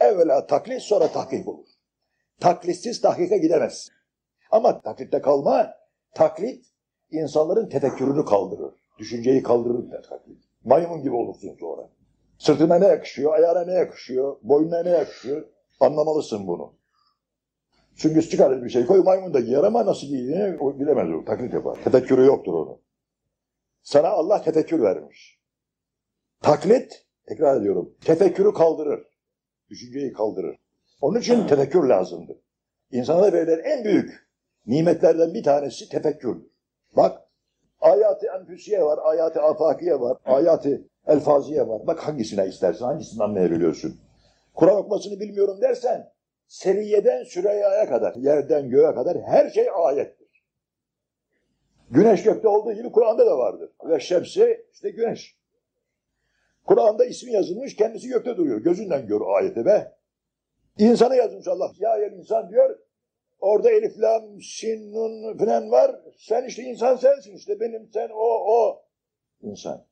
Evvela taklit sonra tahkik olur. Taklitsiz tahkike gidemez. Ama taklitte kalma, taklit insanların tefekkürünü kaldırır. Düşünceyi kaldırır da taklit. Maymun gibi olursun sonra. Sırtına ne yakışıyor, ayağına ne yakışıyor, boynuna ne yakışıyor anlamalısın bunu. Süngüs çıkarır bir şey koy maymun da giyer ama nasıl giydiğini bilemez o taklit yapar. Tefekkürü yoktur onun. Sana Allah tefekkür vermiş. Taklit, tekrar ediyorum, tefekkürü kaldırır. Düşünceyi kaldırır. Onun için tefekkür lazımdır. İnsana verilen en büyük nimetlerden bir tanesi tefekkürdür. Bak, ayat-ı enfüsiye var, ayat-ı afakiye var, ayat-ı elfaziye var. Bak hangisine istersen, hangisini anlayabiliyorsun. Kur'an okumasını bilmiyorum dersen, seriyeden Süreyya'ya kadar, yerden göğe kadar her şey ayettir. Güneş gökte olduğu gibi Kur'an'da da vardır. Ve şemsi işte güneş. Kur'an'da ismi yazılmış, kendisi gökte duruyor. Gözünden gör ayeti be. İnsana yazmış Allah. Ya el insan diyor. Orada elif, lam, sin, nun falan var. Sen işte insan sensin işte. Benim, sen, o, o. İnsan.